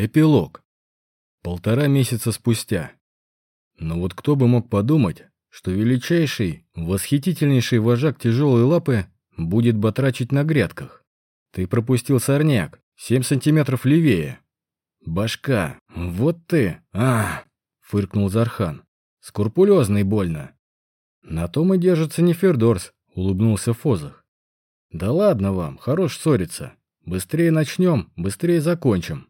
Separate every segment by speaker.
Speaker 1: Эпилог. Полтора месяца спустя. Но вот кто бы мог подумать, что величайший, восхитительнейший вожак тяжелой лапы будет батрачить на грядках. Ты пропустил сорняк, семь сантиметров левее. Башка, вот ты, а, фыркнул Зархан. Скрупулезный больно. На том и держится Нефердорс, улыбнулся Фозах. Да ладно вам, хорош ссориться. Быстрее начнем, быстрее закончим.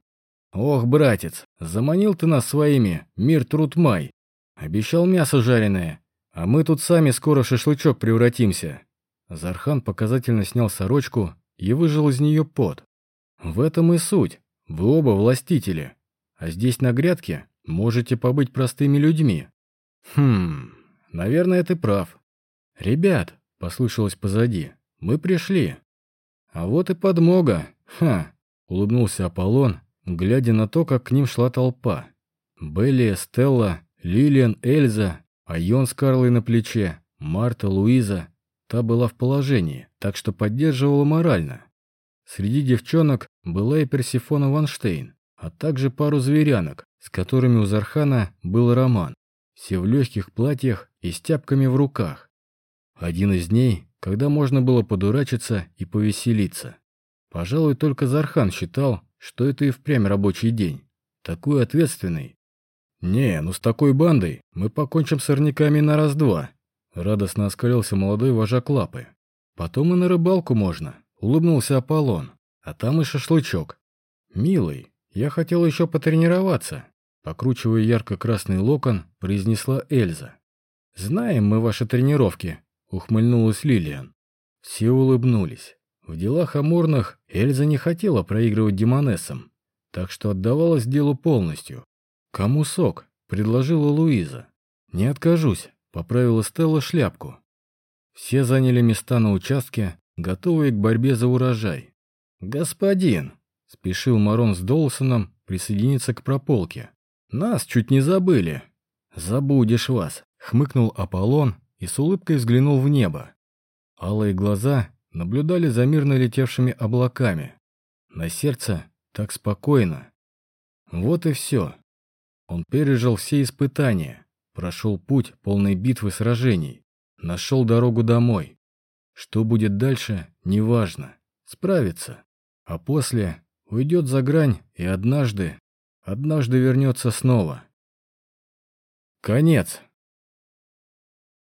Speaker 1: Ох, братец, заманил ты нас своими, мир труд май. Обещал мясо жареное, а мы тут сами скоро шашлычок превратимся. Зархан показательно снял сорочку и выжил из нее пот. В этом и суть. Вы оба властители. А здесь на грядке можете побыть простыми людьми. Хм, наверное, ты прав. Ребят, послышалось позади, мы пришли. А вот и подмога. Ха, улыбнулся Аполлон, глядя на то, как к ним шла толпа. Белли, Стелла, Лилиан, Эльза, Айон с Карлой на плече, Марта, Луиза. Та была в положении, так что поддерживала морально. Среди девчонок была и Персифона Ванштейн, а также пару зверянок, с которыми у Зархана был роман. Все в легких платьях и с тяпками в руках. Один из дней, когда можно было подурачиться и повеселиться. Пожалуй, только Зархан считал, что это и впрямь рабочий день. Такой ответственный. «Не, ну с такой бандой мы покончим с сорняками на раз-два», — радостно оскалился молодой вожак лапы. «Потом и на рыбалку можно», — улыбнулся Аполлон. «А там и шашлычок». «Милый, я хотел еще потренироваться», — покручивая ярко-красный локон, произнесла Эльза. «Знаем мы ваши тренировки», — ухмыльнулась Лилиан. Все улыбнулись. В делах амурных Эльза не хотела проигрывать демонессам, так что отдавалась делу полностью. «Кому сок?» — предложила Луиза. «Не откажусь», — поправила Стелла шляпку. Все заняли места на участке, готовые к борьбе за урожай. «Господин!» — спешил Марон с Долсоном присоединиться к прополке. «Нас чуть не забыли!» «Забудешь вас!» — хмыкнул Аполлон и с улыбкой взглянул в небо. Алые глаза наблюдали за мирно летевшими облаками. На сердце так спокойно. Вот и все. Он пережил все испытания, прошел путь полной битвы сражений, нашел дорогу домой. Что будет дальше, неважно. Справится. А после уйдет за грань и однажды, однажды вернется снова. Конец.